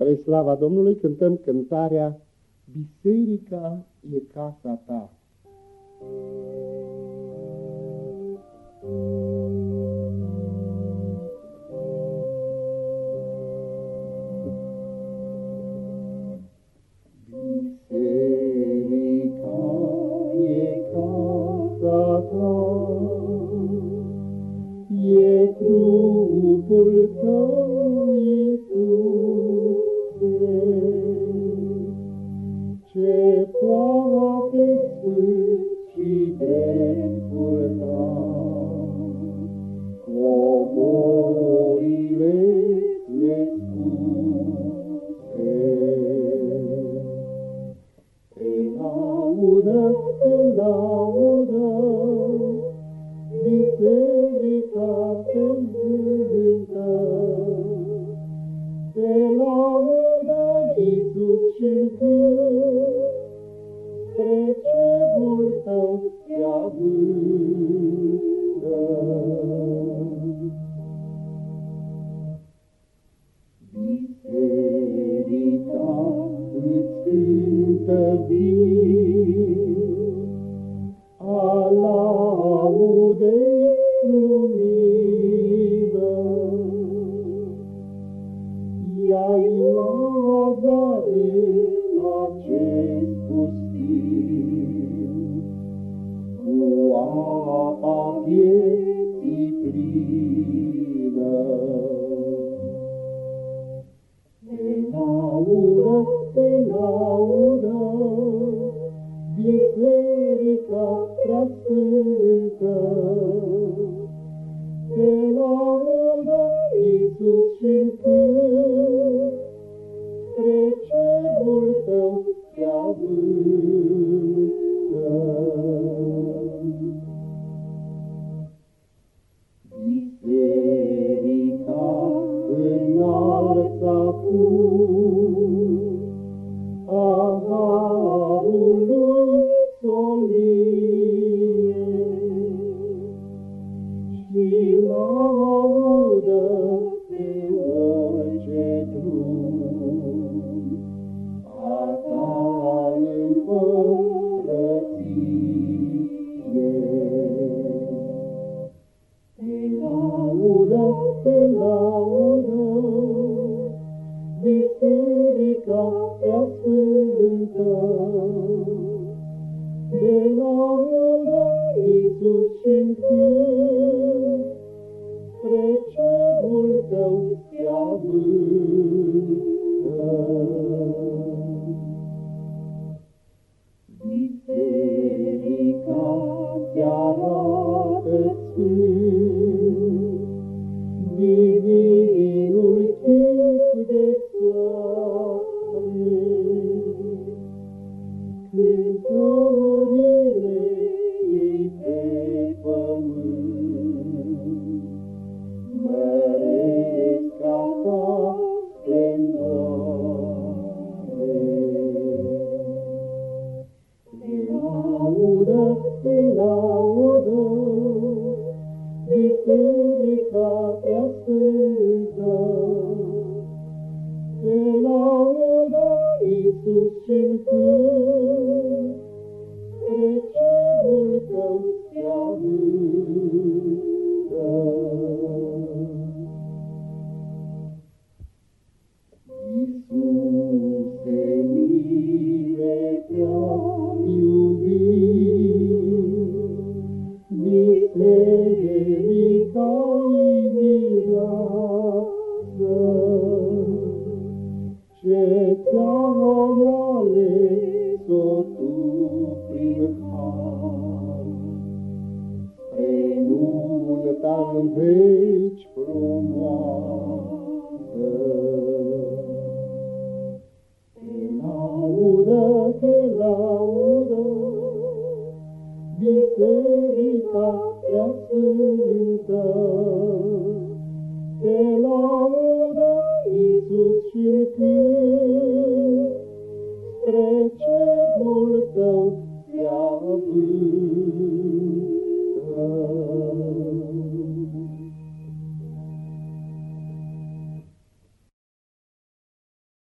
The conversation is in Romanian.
Spre slava Domnului cântăm cântarea Biserica e casa ta. Biserica laudă, te laudă, biserica te învântă, te laudă, Iisus și spre cerul tău te avântă. Biserica îți cântă viu, a laudei lumină. Ea-i laza în acest pustiu, cu apa vieții plină. Te laudă, te laudă, Biserica prea sfântă. Te laudă, Iisus și cânt, spre cerul tău te avântă. Biserica înalță acum laudă, te laudă, Biserica prea sfântă. Te laudă, Iisus te laudă, Biserica în veci frumoasă. Te laudă, te laudă, Biserica prea sfântă. Te laudă, Iisus și-l Spre cerul tău se avânt.